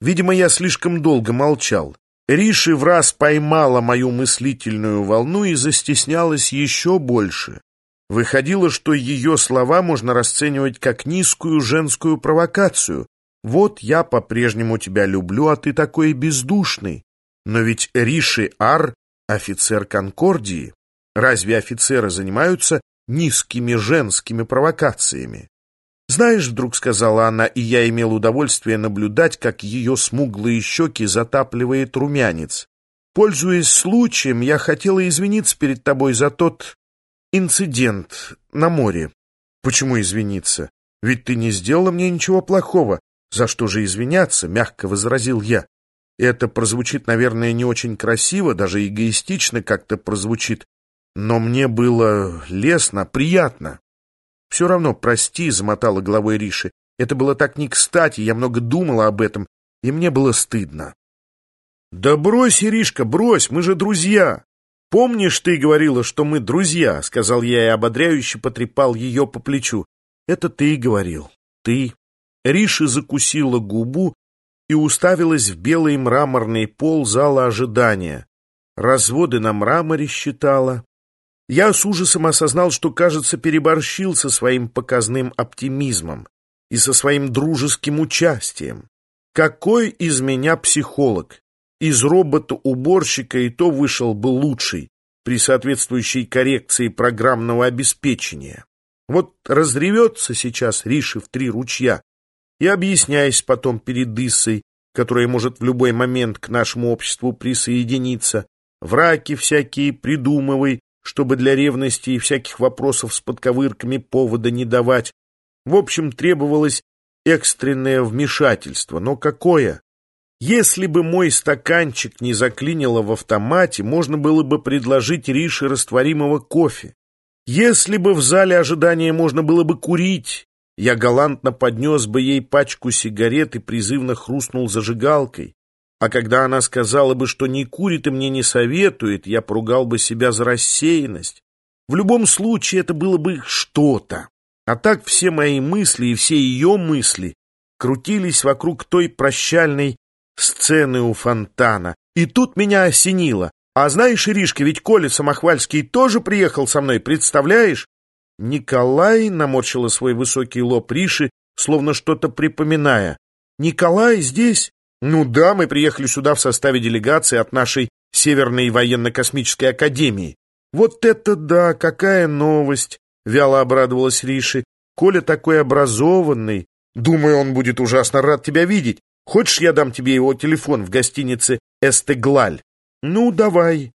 Видимо, я слишком долго молчал. Риши в раз поймала мою мыслительную волну и застеснялась еще больше. Выходило, что ее слова можно расценивать как низкую женскую провокацию. «Вот я по-прежнему тебя люблю, а ты такой бездушный». Но ведь Риши Ар — офицер Конкордии. Разве офицеры занимаются низкими женскими провокациями? «Знаешь, — вдруг сказала она, и я имел удовольствие наблюдать, как ее смуглые щеки затапливает румянец. Пользуясь случаем, я хотела извиниться перед тобой за тот инцидент на море. Почему извиниться? Ведь ты не сделала мне ничего плохого. За что же извиняться? Мягко возразил я. Это прозвучит, наверное, не очень красиво, даже эгоистично как-то прозвучит. Но мне было лестно, приятно. «Все равно, прости», — замотала головой Риши. «Это было так не кстати, я много думала об этом, и мне было стыдно». «Да брось, Иришка, брось, мы же друзья!» «Помнишь, ты говорила, что мы друзья?» — сказал я и ободряюще потрепал ее по плечу. «Это ты говорил. Ты». Риши закусила губу и уставилась в белый мраморный пол зала ожидания. Разводы на мраморе считала, я с ужасом осознал, что, кажется, переборщил со своим показным оптимизмом и со своим дружеским участием. Какой из меня психолог? Из робота-уборщика и то вышел бы лучший при соответствующей коррекции программного обеспечения. Вот разревется сейчас Риши в три ручья и, объясняясь потом перед Иссой, которая может в любой момент к нашему обществу присоединиться, враки всякие придумывай, чтобы для ревности и всяких вопросов с подковырками повода не давать. В общем, требовалось экстренное вмешательство. Но какое? Если бы мой стаканчик не заклинило в автомате, можно было бы предложить Рише растворимого кофе. Если бы в зале ожидания можно было бы курить, я галантно поднес бы ей пачку сигарет и призывно хрустнул зажигалкой. А когда она сказала бы, что не курит и мне не советует, я поругал бы себя за рассеянность. В любом случае это было бы что-то. А так все мои мысли и все ее мысли крутились вокруг той прощальной сцены у фонтана. И тут меня осенило. А знаешь, Иришка, ведь Коля Самохвальский тоже приехал со мной, представляешь? Николай наморщила свой высокий лоб Риши, словно что-то припоминая. Николай здесь? Ну да, мы приехали сюда в составе делегации от нашей Северной военно-космической академии. Вот это да, какая новость! Вяло обрадовалась Риши. Коля такой образованный. Думаю, он будет ужасно рад тебя видеть. Хочешь, я дам тебе его телефон в гостинице Эстеглаль? Ну, давай.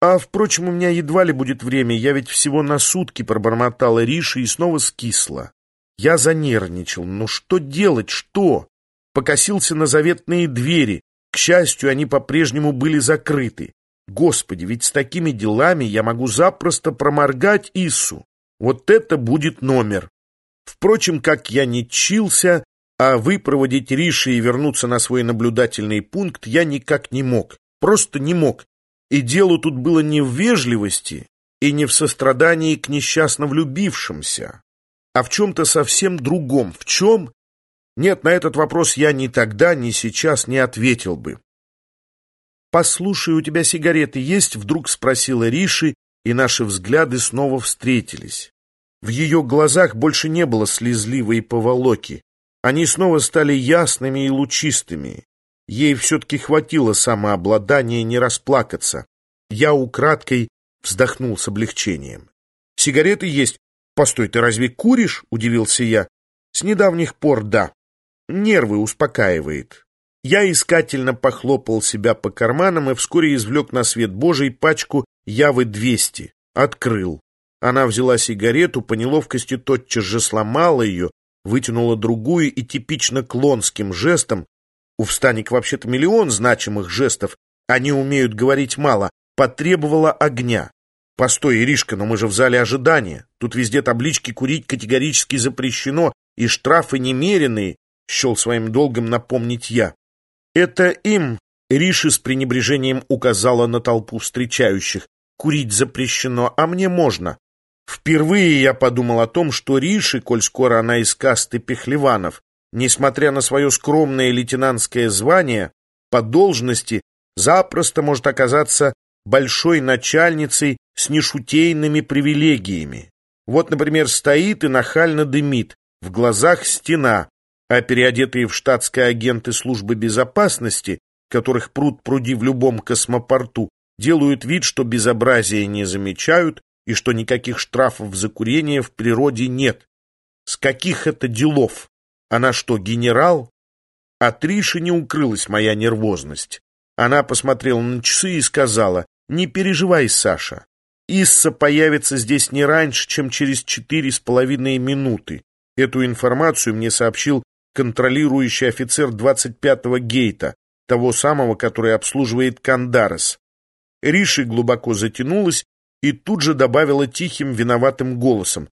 А, впрочем, у меня едва ли будет время. Я ведь всего на сутки пробормотала Риши и снова скисла. Я занервничал. Ну что делать, что? Покосился на заветные двери. К счастью, они по-прежнему были закрыты. Господи, ведь с такими делами я могу запросто проморгать Иссу. Вот это будет номер. Впрочем, как я не чился, а выпроводить Риши и вернуться на свой наблюдательный пункт я никак не мог. Просто не мог. И дело тут было не в вежливости и не в сострадании к несчастно влюбившимся, а в чем-то совсем другом. В чем? Нет, на этот вопрос я ни тогда, ни сейчас не ответил бы. «Послушай, у тебя сигареты есть?» — вдруг спросила Риши, и наши взгляды снова встретились. В ее глазах больше не было слезливой поволоки. Они снова стали ясными и лучистыми. Ей все-таки хватило самообладания не расплакаться. Я украдкой вздохнул с облегчением. «Сигареты есть. Постой, ты разве куришь?» — удивился я. «С недавних пор да нервы успокаивает. Я искательно похлопал себя по карманам и вскоре извлек на свет Божий пачку Явы-200. Открыл. Она взяла сигарету, по неловкости тотчас же сломала ее, вытянула другую и типично клонским жестом, у встаник вообще-то миллион значимых жестов, они умеют говорить мало, потребовала огня. Постой, Иришка, но мы же в зале ожидания. Тут везде таблички «Курить категорически запрещено» и штрафы немеренные счел своим долгом напомнить я. Это им Риши с пренебрежением указала на толпу встречающих. Курить запрещено, а мне можно. Впервые я подумал о том, что Риши, коль скоро она из касты пехлеванов, несмотря на свое скромное лейтенантское звание, по должности запросто может оказаться большой начальницей с нешутейными привилегиями. Вот, например, стоит и нахально дымит, в глазах стена, а переодетые в штатские агенты службы безопасности, которых пруд пруди в любом космопорту, делают вид, что безобразия не замечают и что никаких штрафов за курение в природе нет. С каких это делов? Она что, генерал? От Риши не укрылась моя нервозность. Она посмотрела на часы и сказала, «Не переживай, Саша. Исса появится здесь не раньше, чем через четыре с половиной минуты. Эту информацию мне сообщил контролирующий офицер 25-го гейта, того самого, который обслуживает Кандарес. Риши глубоко затянулась и тут же добавила тихим, виноватым голосом.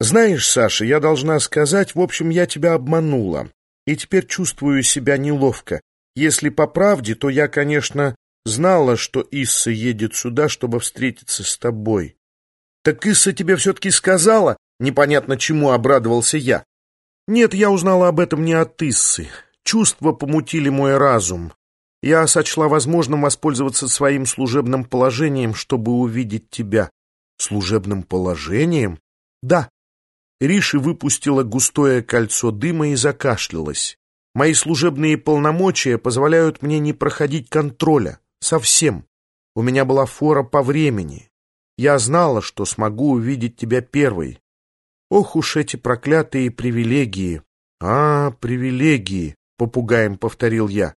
«Знаешь, Саша, я должна сказать, в общем, я тебя обманула, и теперь чувствую себя неловко. Если по правде, то я, конечно, знала, что Исса едет сюда, чтобы встретиться с тобой. Так Исса тебе все-таки сказала? Непонятно чему обрадовался я. Нет, я узнала об этом не от Иссы. Чувства помутили мой разум. Я сочла возможным воспользоваться своим служебным положением, чтобы увидеть тебя. Служебным положением? Да. Риши выпустила густое кольцо дыма и закашлялась. Мои служебные полномочия позволяют мне не проходить контроля. Совсем. У меня была фора по времени. Я знала, что смогу увидеть тебя первой. Ох уж эти проклятые привилегии. А, привилегии, попугаем повторил я.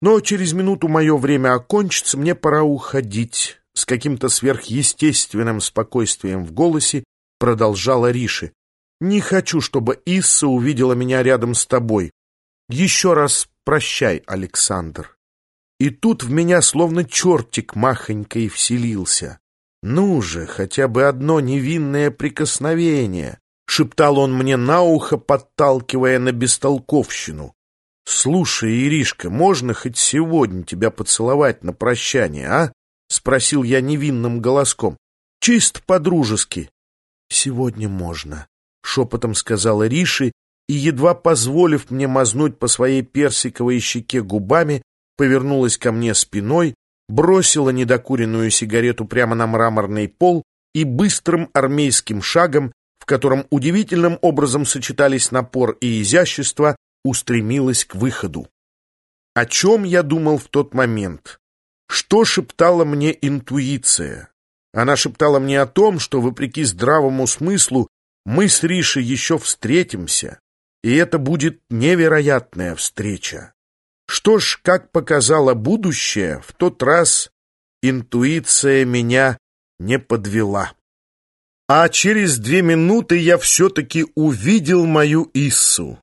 Но через минуту мое время окончится, мне пора уходить. С каким-то сверхъестественным спокойствием в голосе продолжала Риши. Не хочу, чтобы Исса увидела меня рядом с тобой. Еще раз прощай, Александр. И тут в меня словно чертик махонькой вселился. «Ну же, хотя бы одно невинное прикосновение!» — шептал он мне на ухо, подталкивая на бестолковщину. «Слушай, Иришка, можно хоть сегодня тебя поцеловать на прощание, а?» — спросил я невинным голоском. «Чисто по-дружески». «Сегодня можно», — шепотом сказала Риши, и, едва позволив мне мазнуть по своей персиковой щеке губами, повернулась ко мне спиной, бросила недокуренную сигарету прямо на мраморный пол и быстрым армейским шагом, в котором удивительным образом сочетались напор и изящество, устремилась к выходу. О чем я думал в тот момент? Что шептала мне интуиция? Она шептала мне о том, что, вопреки здравому смыслу, мы с Ришей еще встретимся, и это будет невероятная встреча. Что ж, как показало будущее, в тот раз интуиция меня не подвела. А через две минуты я все-таки увидел мою Иссу.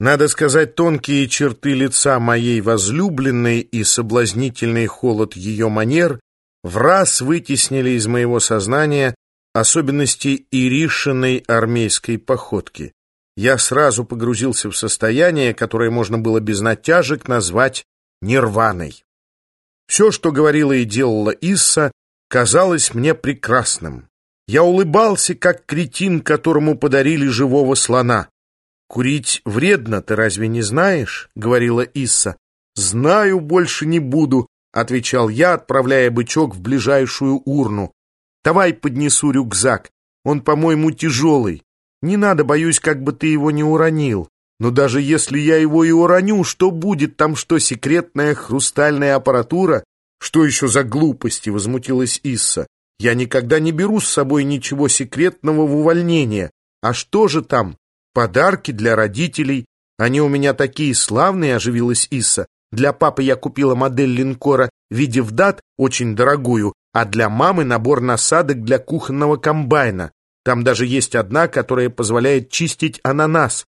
Надо сказать, тонкие черты лица моей возлюбленной и соблазнительный холод ее манер в раз вытеснили из моего сознания особенности Иришиной армейской походки я сразу погрузился в состояние, которое можно было без натяжек назвать нирваной. Все, что говорила и делала Исса, казалось мне прекрасным. Я улыбался, как кретин, которому подарили живого слона. «Курить вредно, ты разве не знаешь?» — говорила Исса. «Знаю, больше не буду», — отвечал я, отправляя бычок в ближайшую урну. «Давай поднесу рюкзак, он, по-моему, тяжелый». Не надо, боюсь, как бы ты его не уронил. Но даже если я его и уроню, что будет там, что секретная хрустальная аппаратура? Что еще за глупости, возмутилась Исса. Я никогда не беру с собой ничего секретного в увольнение. А что же там? Подарки для родителей. Они у меня такие славные, оживилась Исса. Для папы я купила модель линкора видев дат, очень дорогую, а для мамы набор насадок для кухонного комбайна. Там даже есть одна, которая позволяет чистить ананас.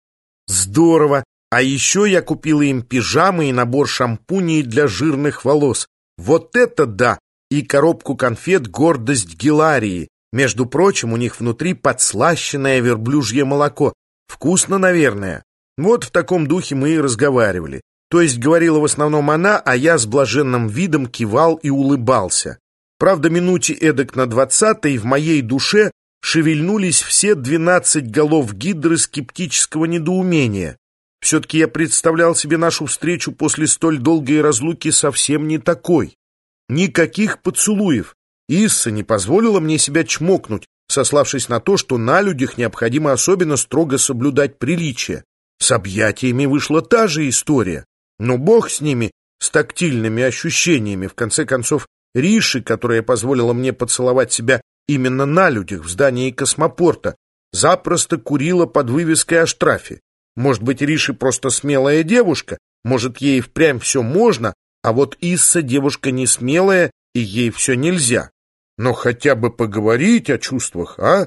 Здорово! А еще я купила им пижамы и набор шампуней для жирных волос. Вот это да! И коробку конфет «Гордость Геларии». Между прочим, у них внутри подслащенное верблюжье молоко. Вкусно, наверное. Вот в таком духе мы и разговаривали. То есть говорила в основном она, а я с блаженным видом кивал и улыбался. Правда, минуте эдак на двадцатой в моей душе шевельнулись все двенадцать голов гидры скептического недоумения. Все-таки я представлял себе нашу встречу после столь долгой разлуки совсем не такой. Никаких поцелуев. Исса не позволила мне себя чмокнуть, сославшись на то, что на людях необходимо особенно строго соблюдать приличие. С объятиями вышла та же история. Но бог с ними, с тактильными ощущениями. В конце концов, Риши, которая позволила мне поцеловать себя именно на людях в здании космопорта, запросто курила под вывеской о штрафе. Может быть, Риши просто смелая девушка, может, ей впрямь все можно, а вот Исса девушка не смелая, и ей все нельзя. Но хотя бы поговорить о чувствах, а?